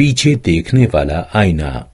पीछे देखने वाला आईना।